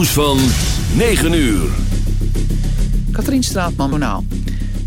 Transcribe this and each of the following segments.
nieuws van 9 uur. Katrien Straatman.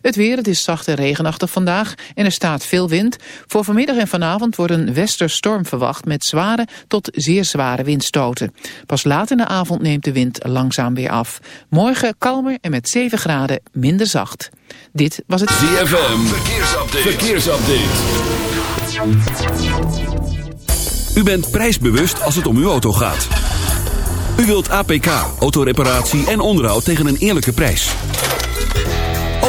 Het weer, het is zacht en regenachtig vandaag en er staat veel wind. Voor vanmiddag en vanavond wordt een westerstorm verwacht met zware tot zeer zware windstoten. Pas laat in de avond neemt de wind langzaam weer af. Morgen kalmer en met 7 graden minder zacht. Dit was het ZFM, verkeersupdate. verkeersupdate. U bent prijsbewust als het om uw auto gaat. U wilt APK, autoreparatie en onderhoud tegen een eerlijke prijs.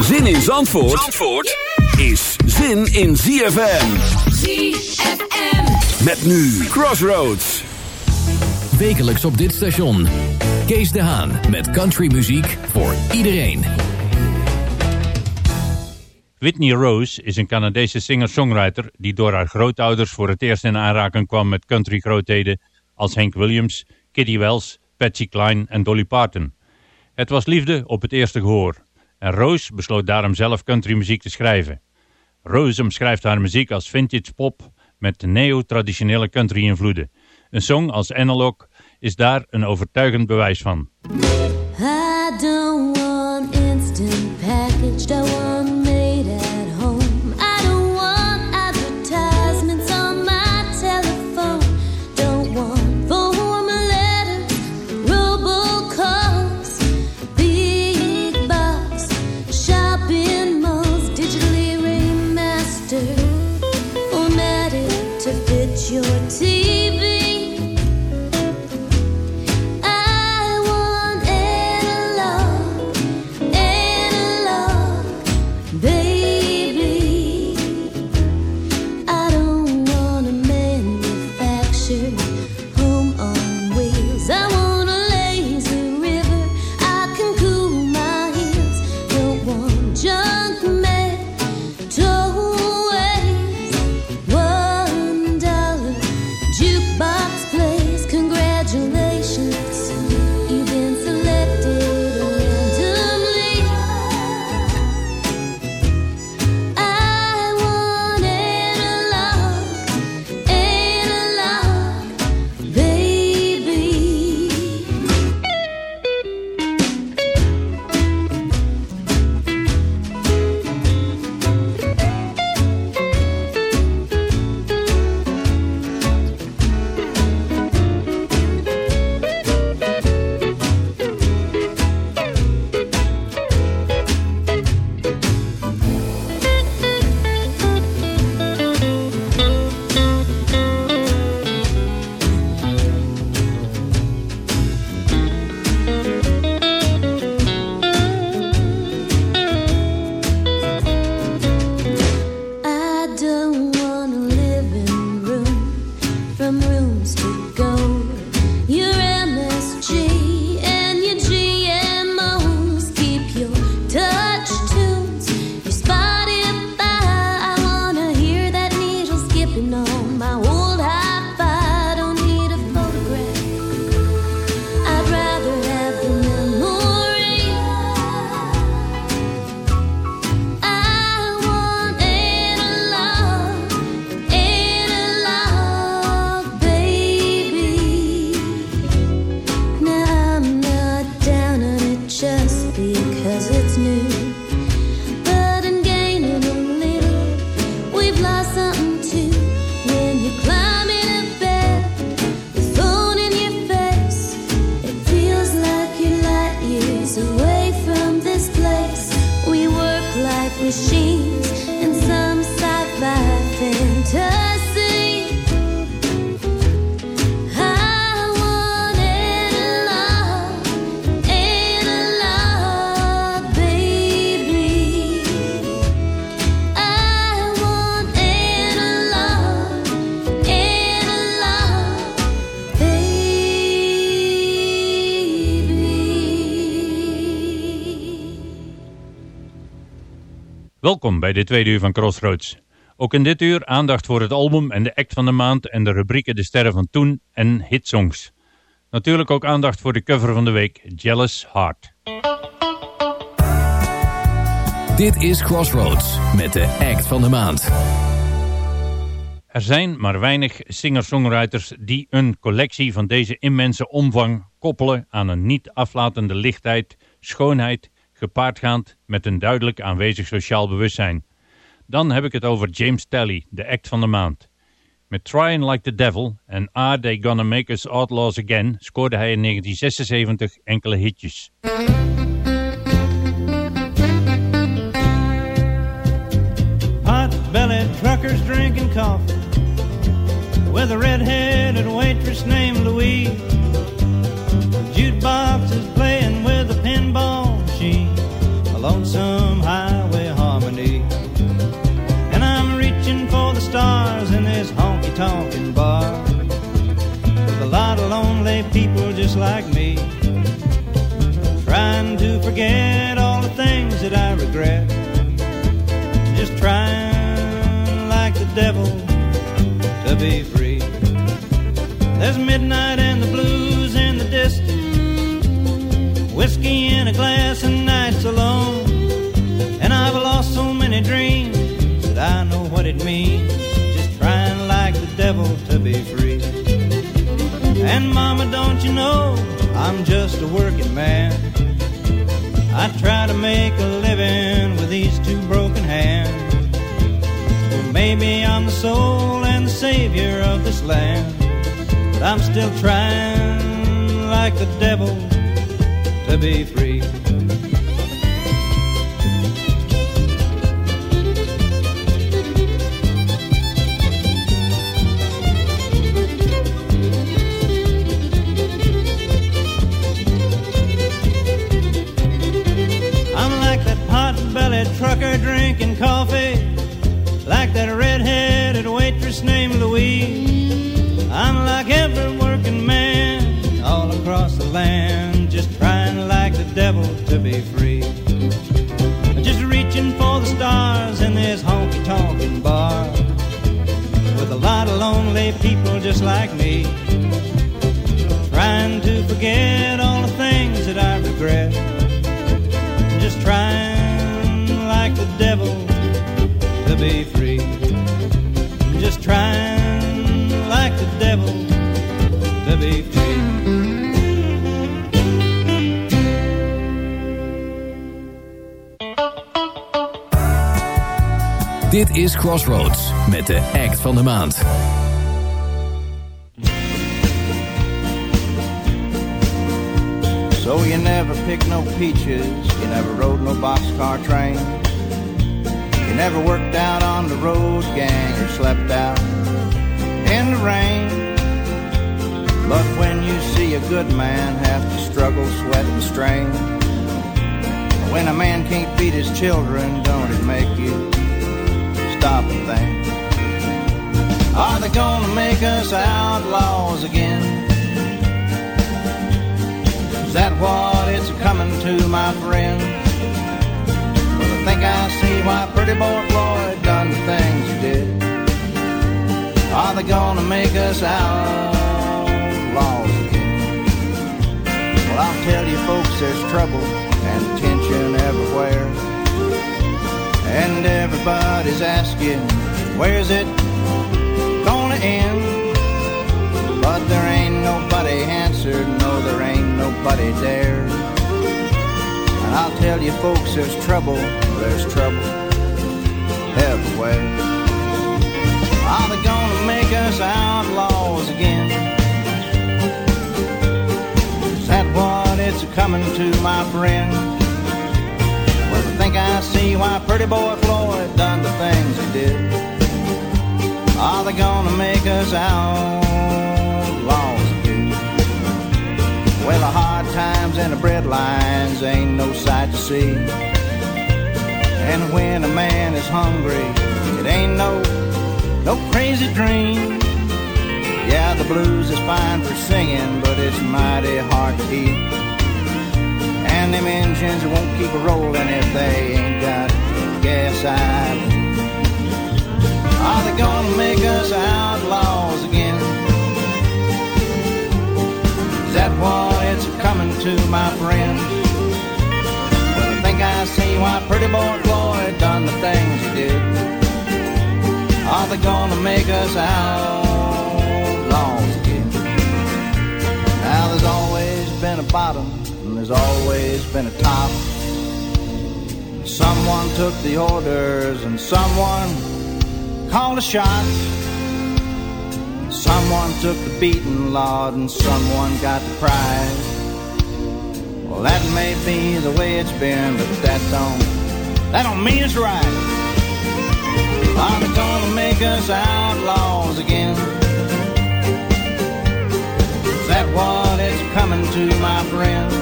Zin in Zandvoort, Zandvoort is zin in ZFM. ZFM. Met nu Crossroads. Wekelijks op dit station. Kees de Haan met countrymuziek voor iedereen. Whitney Rose is een Canadese singer-songwriter die door haar grootouders voor het eerst in aanraking kwam met country-grootheden als Hank Williams, Kitty Wells, Patsy Cline en Dolly Parton. Het was liefde op het eerste gehoor en Rose besloot daarom zelf countrymuziek te schrijven. Rose omschrijft haar muziek als vintage pop met neo-traditionele country-invloeden. Een song als Analog is daar een overtuigend bewijs van. Welkom bij de tweede uur van Crossroads. Ook in dit uur aandacht voor het album en de act van de maand en de rubrieken De Sterren van Toen en Hitsongs. Natuurlijk ook aandacht voor de cover van de week, Jealous Heart. Dit is Crossroads met de act van de maand. Er zijn maar weinig singer-songwriters die een collectie van deze immense omvang koppelen aan een niet aflatende lichtheid, schoonheid, gepaardgaand met een duidelijk aanwezig sociaal bewustzijn. Dan heb ik het over James Talley, de act van de maand. Met Trying Like the Devil en Are They Gonna Make Us Outlaws Again scoorde hij in 1976 enkele hitjes. Truckers drinking coffee with a red-headed waitress named Louise. Jukebox lonesome highway harmony. And I'm reaching for the stars in this honky-tonkin' bar with a lot of lonely people just like me, trying to forget all the things that I regret just trying like the devil to be free. There's midnight and the blues in the distance, whiskey in a glass and it means, just trying like the devil to be free. And mama, don't you know I'm just a working man? I try to make a living with these two broken hands. Well, maybe I'm the soul and the savior of this land, but I'm still trying like the devil to be free. Drinking coffee, like that red-headed waitress named Louise. I'm like every working man all across the land, just trying like the devil to be free. Just reaching for the stars in this honky-tonkin' bar, with a lot of lonely people just like me, trying to forget all the things that I regret devil to be free. Just trying like the devil to be free. Dit is Crossroads met de act van de maand. So you never picked no peaches, you never rode no boxcar train. Never worked out on the road gang or slept out in the rain. But when you see a good man have to struggle, sweat, and strain, when a man can't feed his children, don't it make you stop and think? Are they gonna make us outlaws again? Is that what it's coming to, my friend? Think I see why pretty boy Floyd done the things he did. Are they gonna make us outlaws again? Well, I'll tell you folks, there's trouble and tension everywhere. And everybody's asking, where's it gonna end? But there ain't nobody answered, no, there ain't nobody there. And I'll tell you folks, there's trouble, there's trouble everywhere. Are they gonna make us outlaws again? Is that what it's coming to my friend. Well, I think I see why pretty boy Floyd done the things he did. Are they gonna make us outlaws again? Well, the hard times and the bread lines ain't no sight to see. And when a man is hungry, it ain't no, no crazy dream. Yeah, the blues is fine for singing, but it's mighty hard to eat. And them engines won't keep a rolling if they ain't got gas out. Are they gonna make us outlaws again? Is that what it's coming to, my friends? Think I see why pretty boy Floyd done the things he did. Are they gonna make us outlaws again? Now there's always been a bottom and there's always been a top. Someone took the orders and someone called the shots. Someone took the beating, Lord, and someone got the prize. Well, that may be the way it's been, but that don't, that don't mean it's right. They gonna make us outlaws again? Is that what it's coming to, my friends?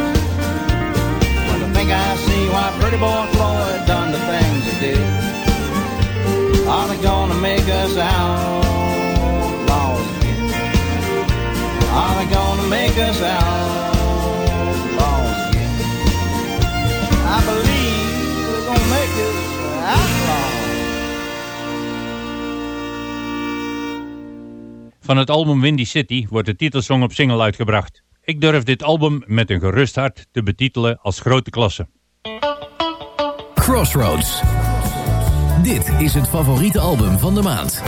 Well, I think I see why pretty boy Floyd done the things he did. Are they gonna make us outlaws again? Are they gonna make us outlaws Van het album Windy City wordt de titelsong op single uitgebracht. Ik durf dit album met een gerust hart te betitelen als grote klasse. Crossroads. Dit is het favoriete album van de maand.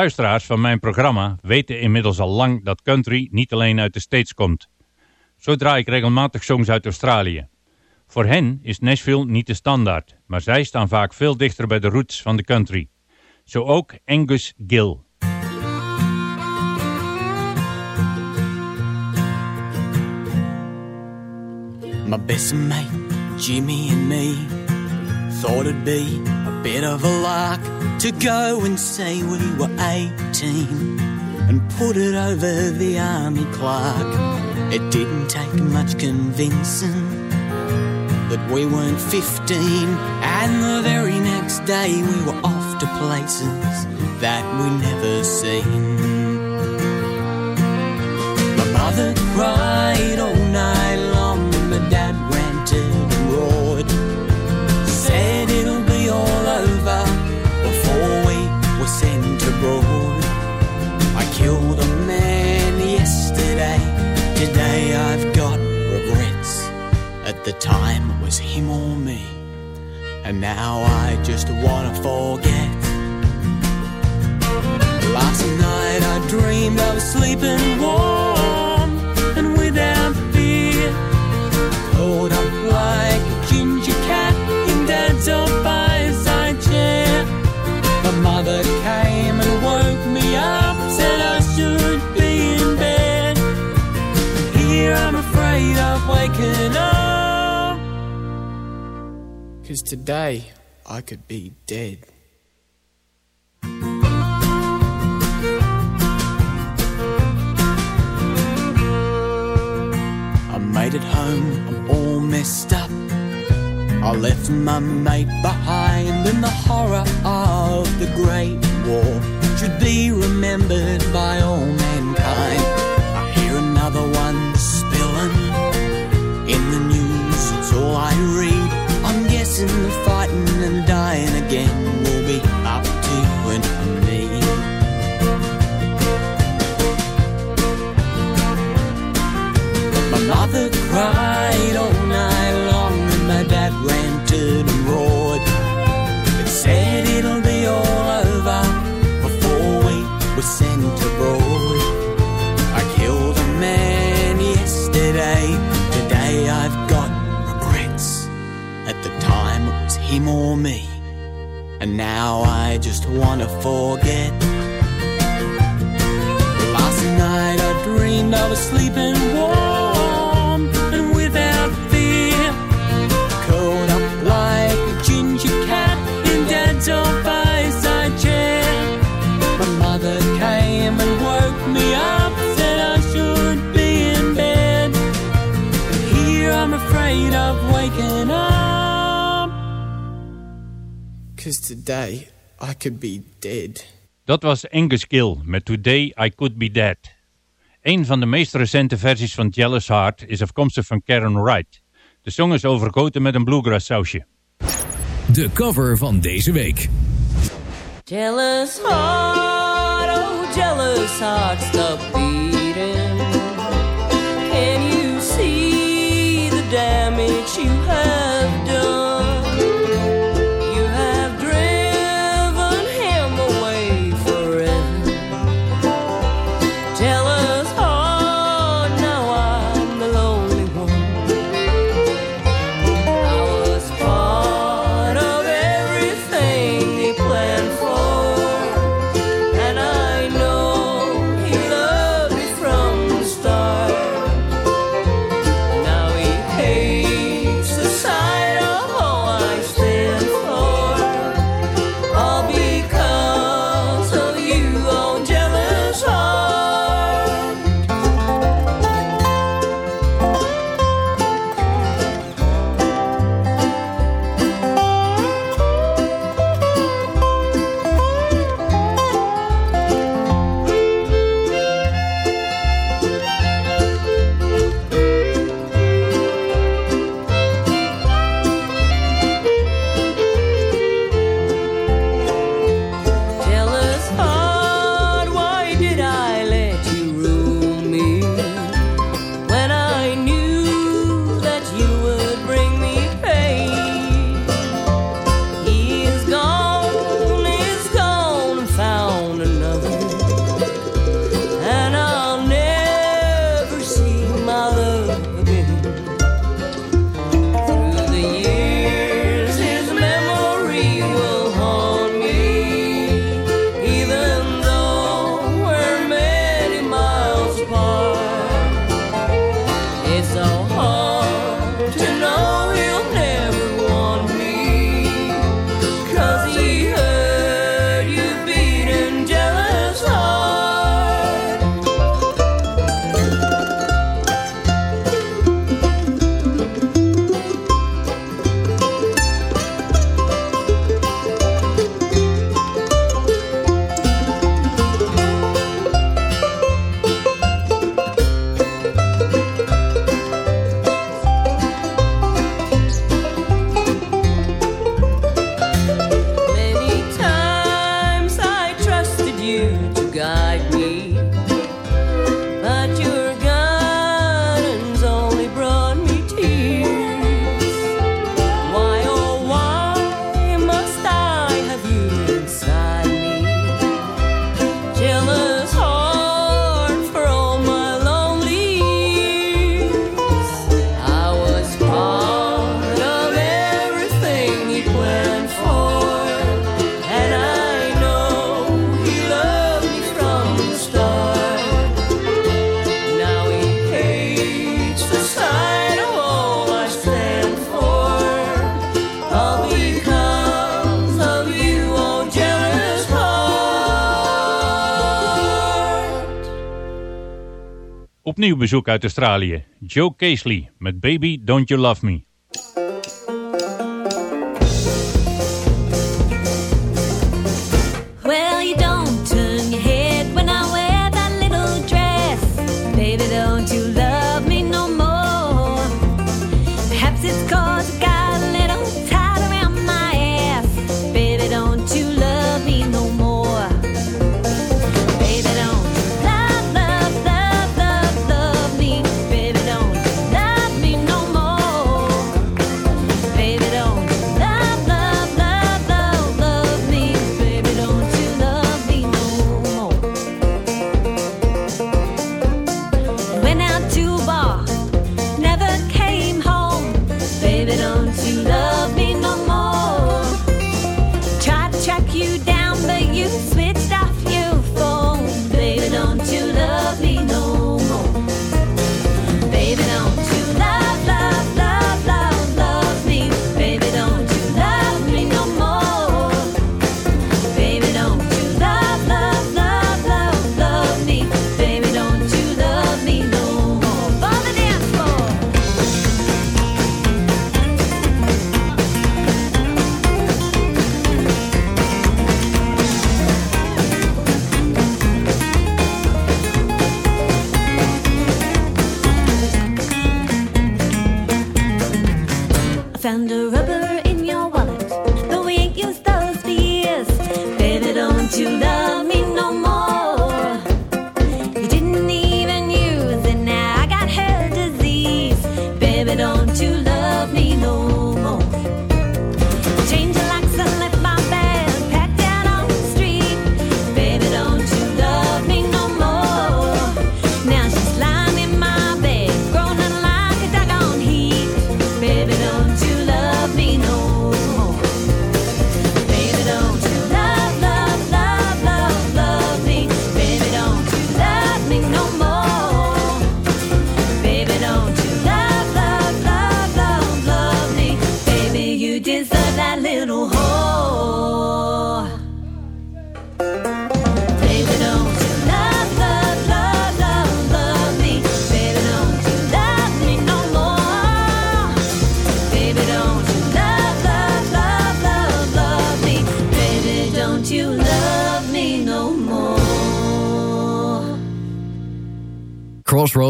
Luisteraars van mijn programma weten inmiddels al lang dat country niet alleen uit de States komt. Zo draai ik regelmatig songs uit Australië. Voor hen is Nashville niet de standaard, maar zij staan vaak veel dichter bij de roots van de country. Zo ook Angus Gill. My best mate, Jimmy and me, thought it'd be bit of a lark to go and say we were 18 and put it over the army clerk. It didn't take much convincing that we weren't 15, and the very next day we were off to places that we never seen. My mother cried all night The time was him or me, and now I just wanna forget. Last night I dreamed was sleeping warm and without fear. Curled up like a ginger cat in dad's old fireside chair. My mother came and woke me up, said I should be in bed. Here I'm afraid of waking up. Today I could be dead. I made it home, I'm all messed up. I left my mate behind, in the horror of the Great War should be remembered by all mankind. I hear another one spilling in the news, it's all I read. The fighting and dying again. Will be up forget. Last night I dreamed I was sleeping warm and without fear. Curled up like a ginger cat in dad's old fireside chair. My mother came and woke me up, said I should be in bed. And here I'm afraid of waking up. Cause today could be dead. Dat was Angus Gill met Today I Could Be Dead. Een van de meest recente versies van Jealous Heart is afkomstig van Karen Wright. De song is overgoten met een bluegrass sausje. De cover van deze week. Jealous heart, oh jealous heart, stop Opnieuw bezoek uit Australië. Joe Casely met Baby Don't You Love Me.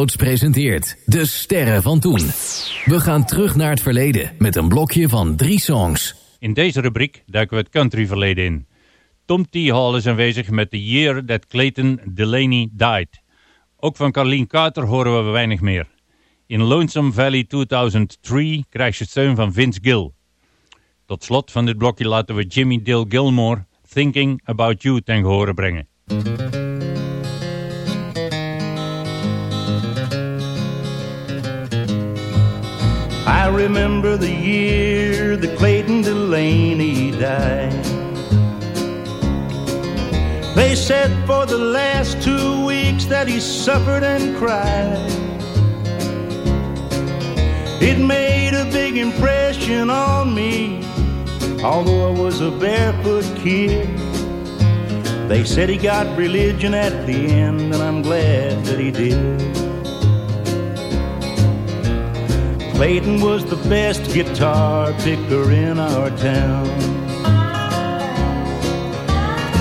Presenteert De Sterren van Toen. We gaan terug naar het verleden met een blokje van drie songs. In deze rubriek duiken we het country verleden in. Tom T. Hall is aanwezig met The Year That Clayton Delaney Died. Ook van Carleen Carter horen we weinig meer. In Lonesome Valley 2003 krijgt ze steun van Vince Gill. Tot slot van dit blokje laten we Jimmy Dale Gilmore Thinking About You ten gehore brengen. Remember the year that Clayton Delaney died. They said for the last two weeks that he suffered and cried. It made a big impression on me, although I was a barefoot kid. They said he got religion at the end, and I'm glad that he did. Clayton was the best guitar picker in our town.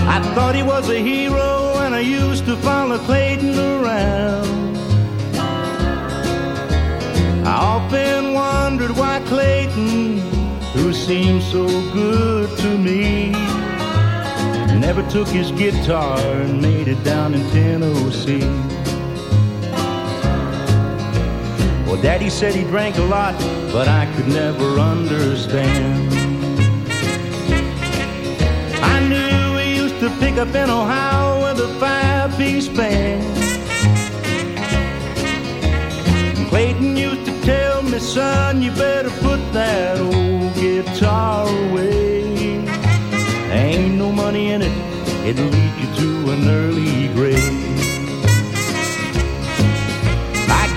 I thought he was a hero, and I used to follow Clayton around. I often wondered why Clayton, who seemed so good to me, never took his guitar and made it down in Tennessee. Well, Daddy said he drank a lot, but I could never understand. I knew he used to pick up in Ohio with a five-piece band. And Clayton used to tell me, son, you better put that old guitar away. Ain't no money in it, it'll lead you to an early grave.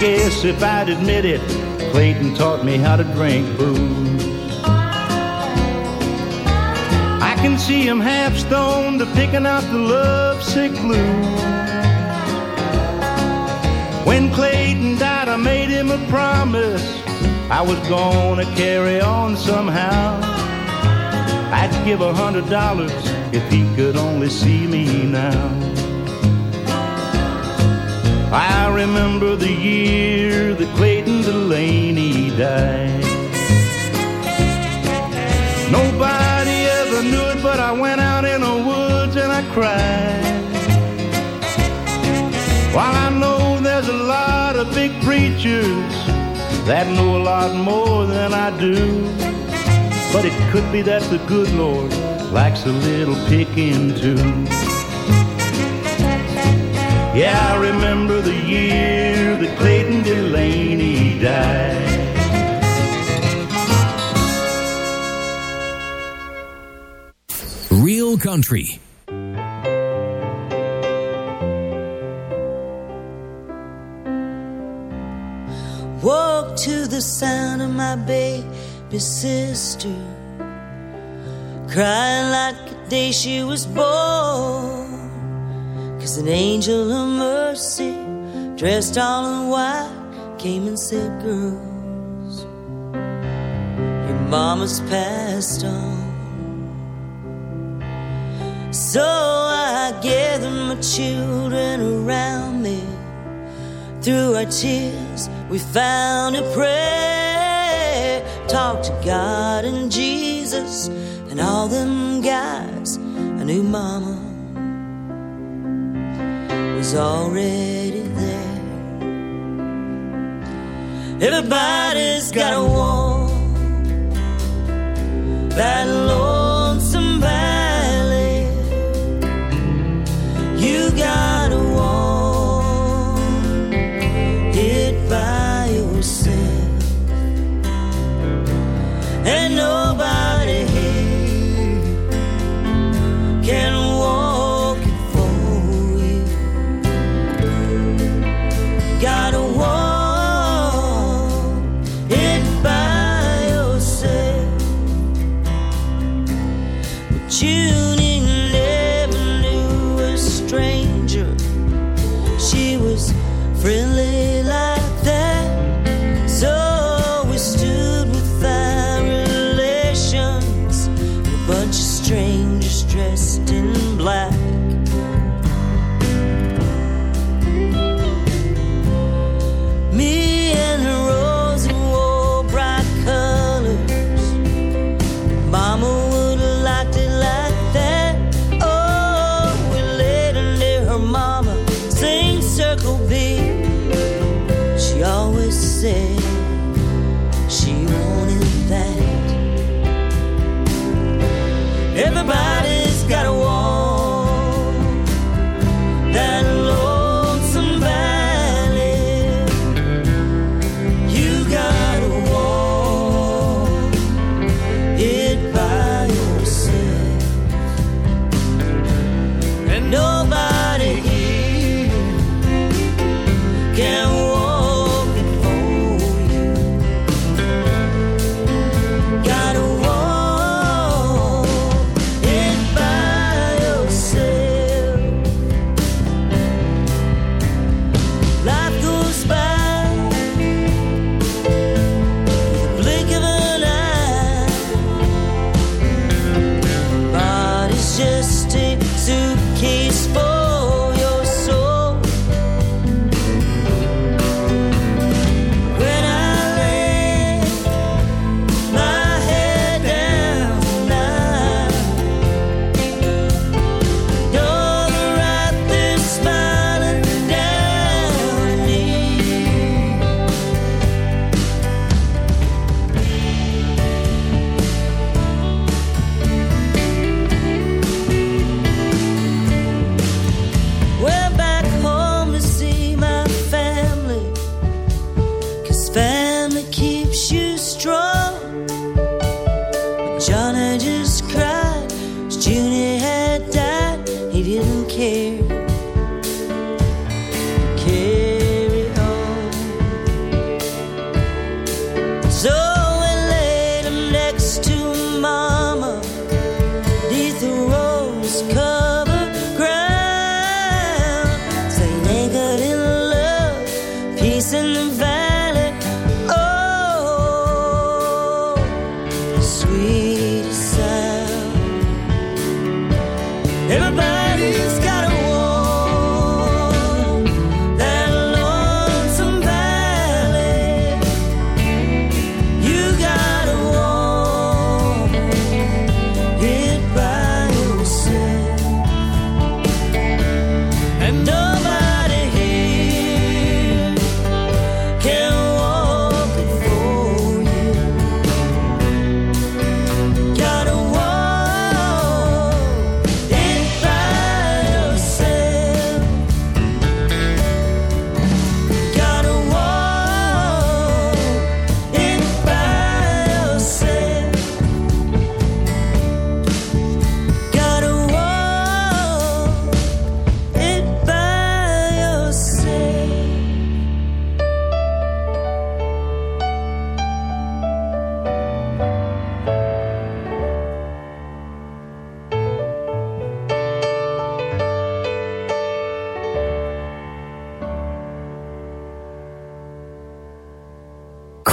Guess if I'd admit it, Clayton taught me how to drink booze. I can see him half stoned to picking out the lovesick blues. When Clayton died, I made him a promise I was gonna carry on somehow. I'd give a hundred dollars if he could only see me now. I remember the year that Clayton Delaney died. Nobody ever knew it, but I went out in the woods and I cried. While I know there's a lot of big preachers that know a lot more than I do, but it could be that the good Lord likes a little picking too. Yeah, I remember Clayton Delaney died. Real Country. Walk to the sound of my baby sister, crying like the day she was born. Cause an angel of mercy, dressed all in white, came and said, Girls, your mama's passed on. So I gathered my children around me. Through our tears, we found a prayer. Talk to God and Jesus and all them guys. I knew Mama was already Everybody's got a walk that lonesome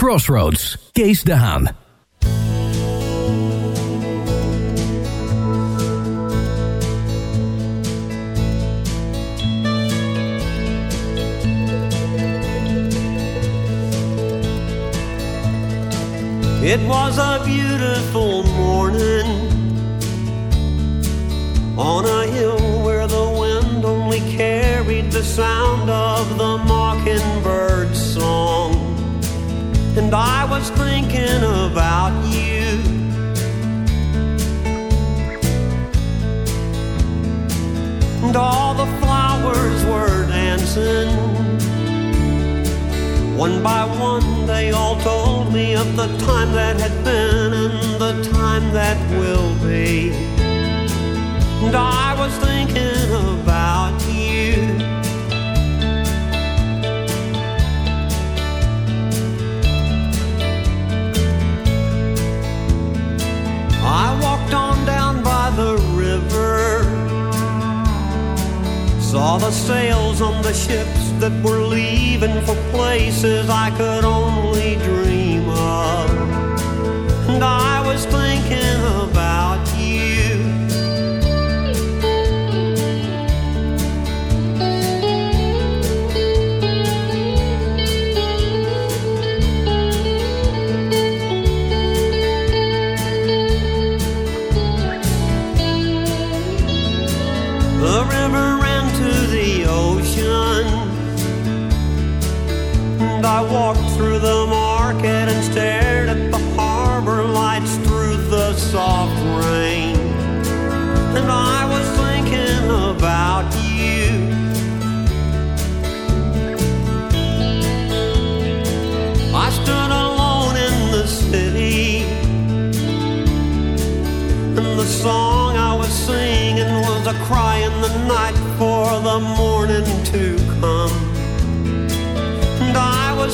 Crossroads, Kees de Haan. It was a beautiful morning on a hill where the wind only carried the sound of the mockingbird. And I was thinking about you. And all the flowers were dancing. One by one, they all told me of the time that had been and the time that will be. And I was thinking saw the sails on the ships that were leaving for places I could only dream of. And I was thinking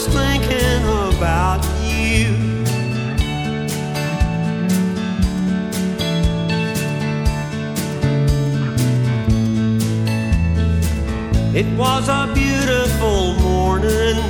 thinking about you. It was a beautiful morning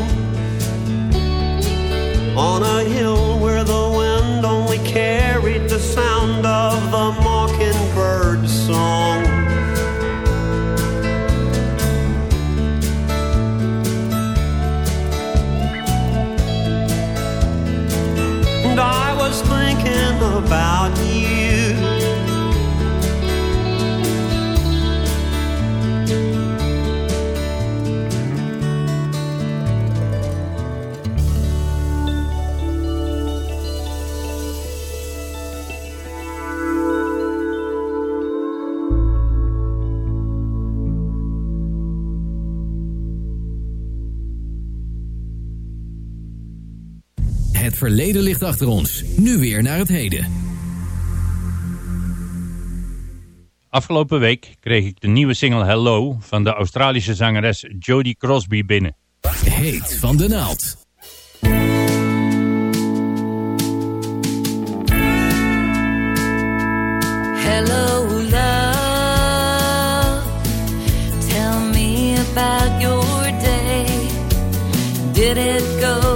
verleden ligt achter ons. Nu weer naar het heden. Afgelopen week kreeg ik de nieuwe single Hello van de Australische zangeres Jodie Crosby binnen. Heet van de naald. Hello, love. Tell me about your day. Did it go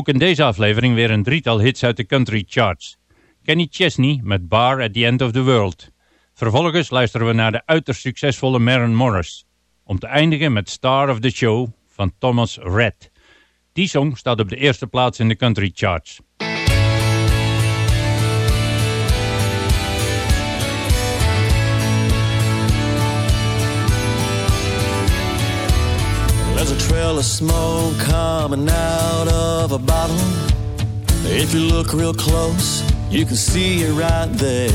Ook in deze aflevering weer een drietal hits uit de country charts. Kenny Chesney met Bar at the End of the World. Vervolgens luisteren we naar de uiterst succesvolle Maren Morris. Om te eindigen met Star of the Show van Thomas Rhett. Die song staat op de eerste plaats in de country charts. There's a trail of smoke coming out of a bottle. If you look real close, you can see it right there.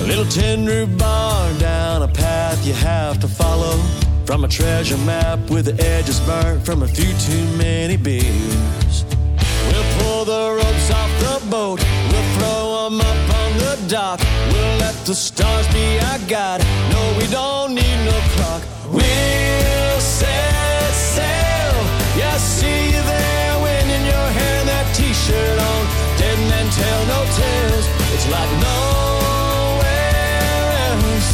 A little roof bar down a path you have to follow. From a treasure map with the edges burnt from a few too many beers. We'll pull the ropes off the boat. We'll throw 'em up the dock. We'll let the stars be our guide. No, we don't need no clock. We'll set sail. Yeah, see you there, wind in your hair, and that t-shirt on. Dead men tell no tales. It's like nowhere else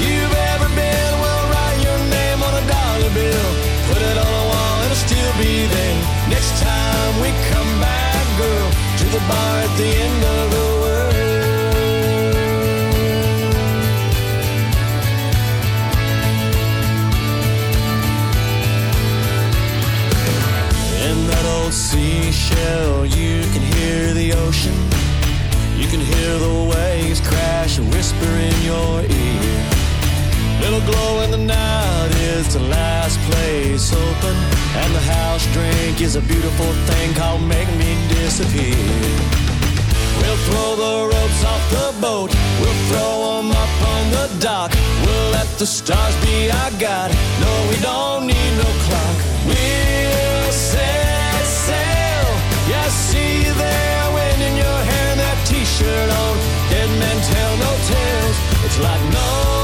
you've ever been. We'll write your name on a bill, put it on wall, it'll still be there. Next time we come back, girl, to the bar at the end of the old seashell, you can hear the ocean. You can hear the waves crash and whisper in your ear. Little glow in the night is the last place open. And the house drink is a beautiful thing called Make Me Disappear. We'll throw the ropes off the boat. We'll throw 'em up on the dock. We'll let the stars be our guide. No, we don't need no clock. T-shirt on. Dead men tell no tales. It's like nowhere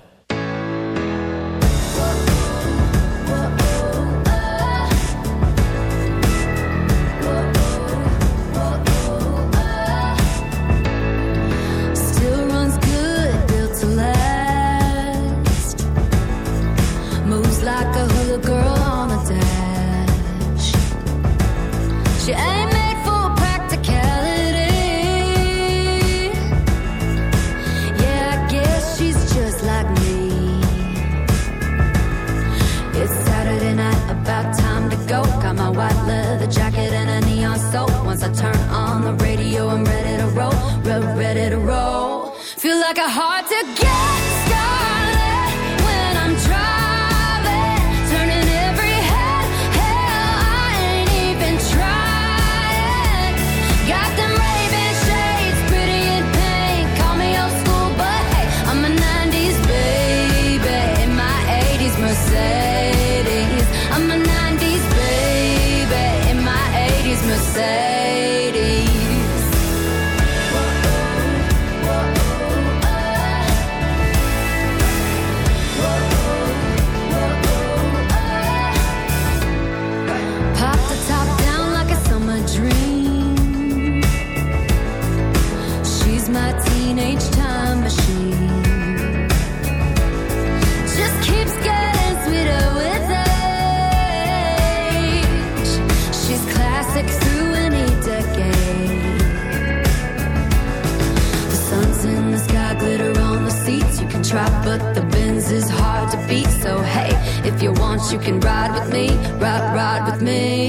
you can ride with me, ride, ride with me.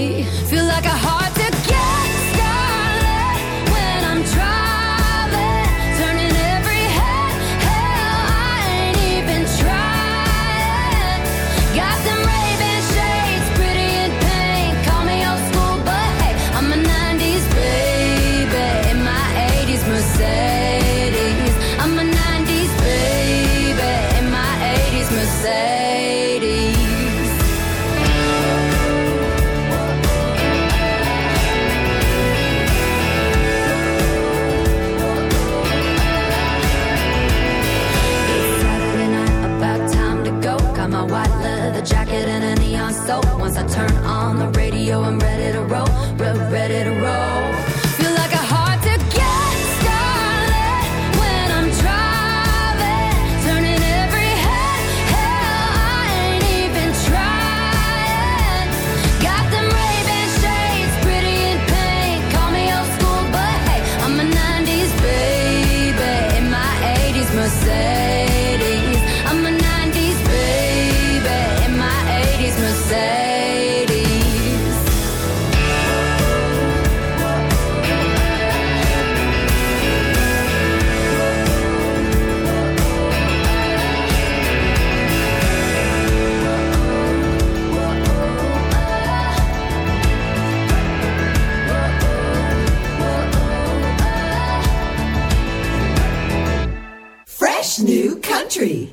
country.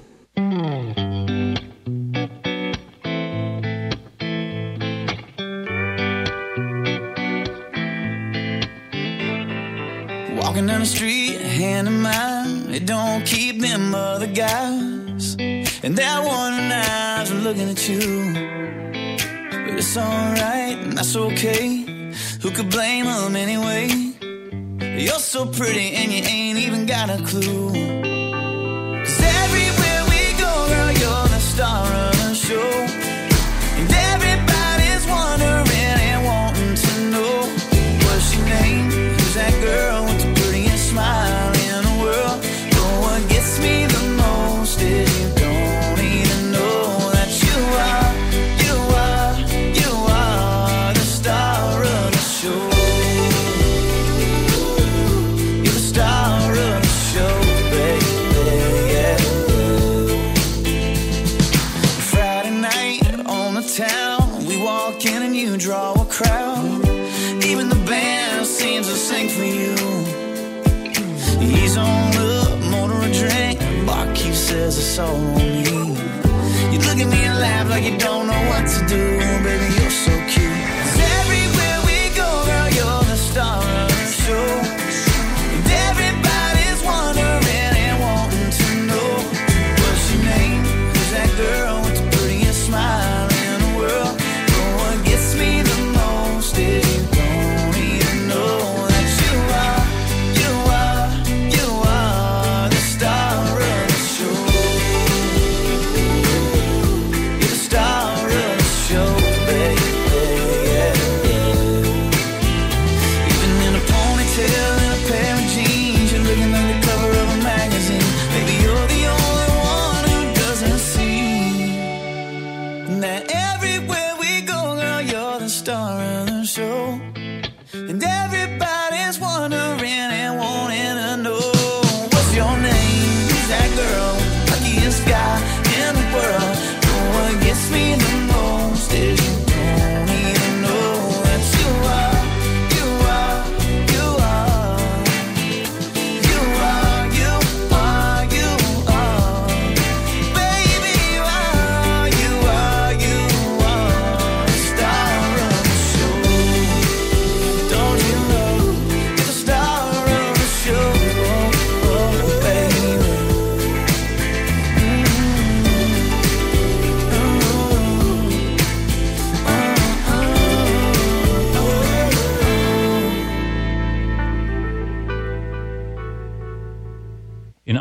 Walking down the street, hand in mine, it don't keep them other guys. And that one eyes are looking at you. But it's alright, and that's okay. Who could blame them anyway? You're so pretty and you ain't even got a clue. star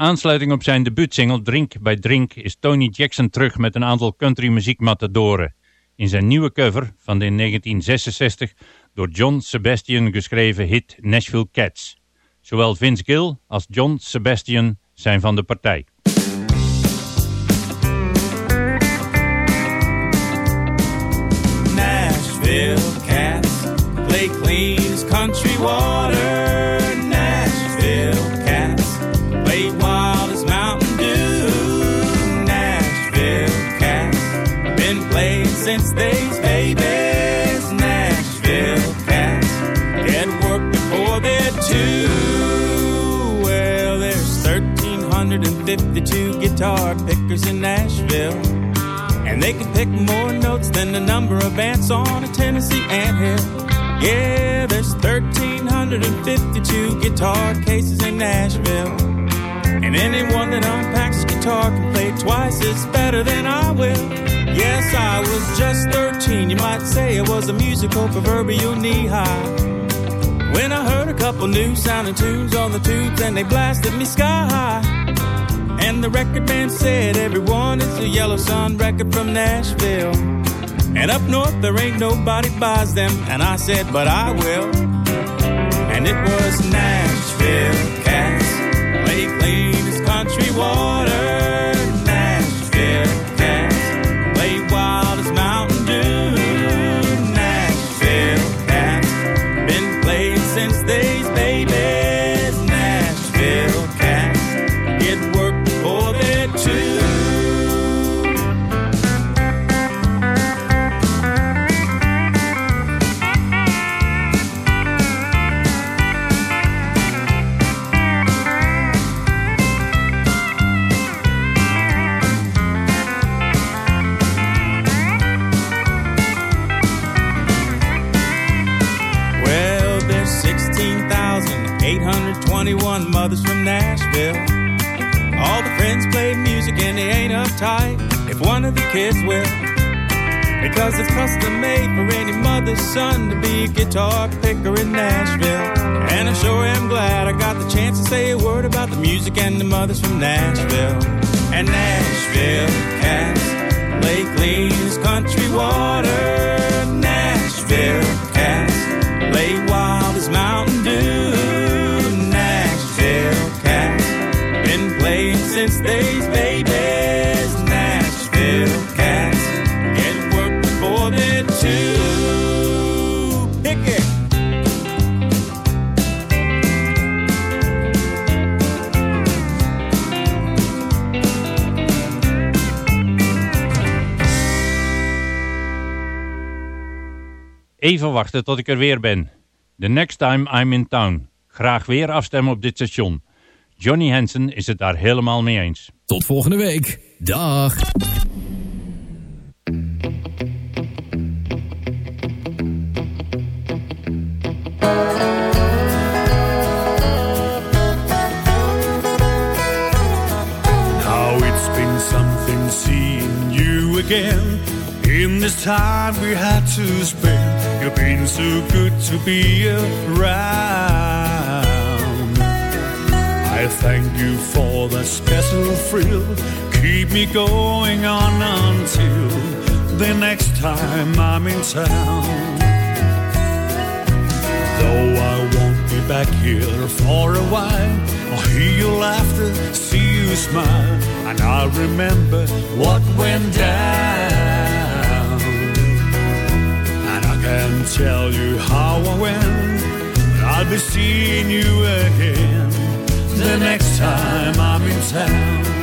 aansluiting op zijn debuutsingle Drink bij Drink is Tony Jackson terug met een aantal country muziekmatadoren in zijn nieuwe cover van de in 1966 door John Sebastian geschreven hit Nashville Cats. Zowel Vince Gill als John Sebastian zijn van de partij. Nashville cats play clean country water. Well, there's 1,352 guitar pickers in Nashville. And they can pick more notes than the number of ants on a Tennessee anthill. Yeah, there's 1,352 guitar cases in Nashville. And anyone that unpacks a guitar can play twice as better than I will. Yes, I was just 13. You might say I was a musical proverbial knee high. When I heard a couple new sounding tunes on the tubes and they blasted me sky high. And the record man said everyone is a Yellow Sun record from Nashville. And up north there ain't nobody buys them. And I said, but I will. And it was Nashville cats. Play clean as country water. Music and they ain't uptight if one of the kids will. Because it's custom made for any mother's son to be a guitar picker in Nashville. And I sure am glad I got the chance to say a word about the music and the mothers from Nashville. And Nashville cats clean country water. Wachten tot ik er weer ben. The next time I'm in town. Graag weer afstemmen op dit station. Johnny Hansen is het daar helemaal mee eens. Tot volgende week. Dag. Now it's been something seeing you again. In this time we had to spend, you've been so good to be around. I thank you for that special thrill. Keep me going on until the next time I'm in town. Though I won't be back here for a while, I'll hear your laughter, see you smile, and I'll remember what went down. And tell you how I went, but I'll be seeing you again the next time I'm in town.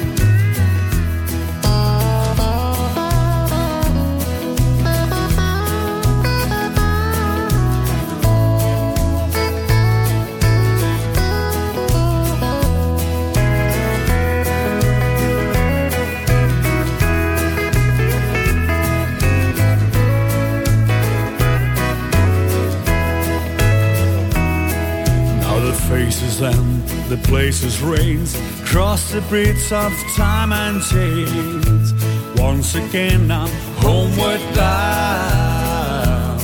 Places reigns cross the bridge of time and change. Once again I'm homeward bound.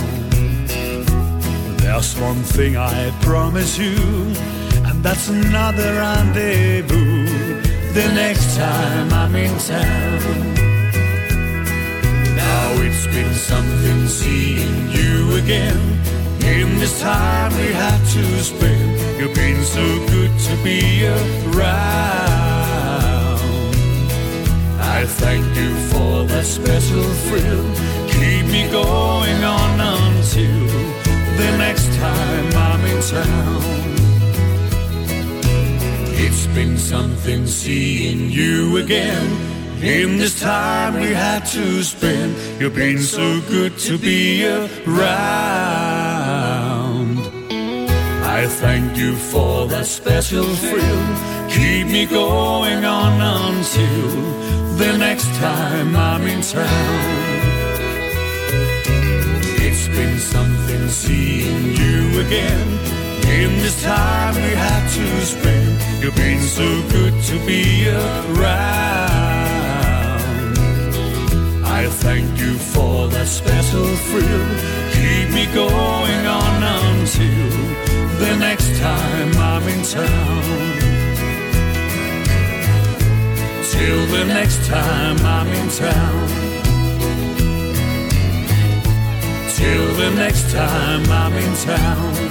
There's one thing I promise you, and that's another rendezvous the next time I'm in town. Now it's been something seeing you again. In this time we had to spend, you've been so good to be around. I thank you for that special thrill. Keep me going on until the next time I'm in town. It's been something seeing you again. In this time we had to spend, you've been so good to be around. I thank you for that special thrill. Keep me going on until the next time I'm in town. It's been something seeing you again. In this time we had to spend, you've been so good to be around. I thank you for that special thrill. Keep me going on until the next time I'm in town. Till the next time I'm in town. Till the next time I'm in town.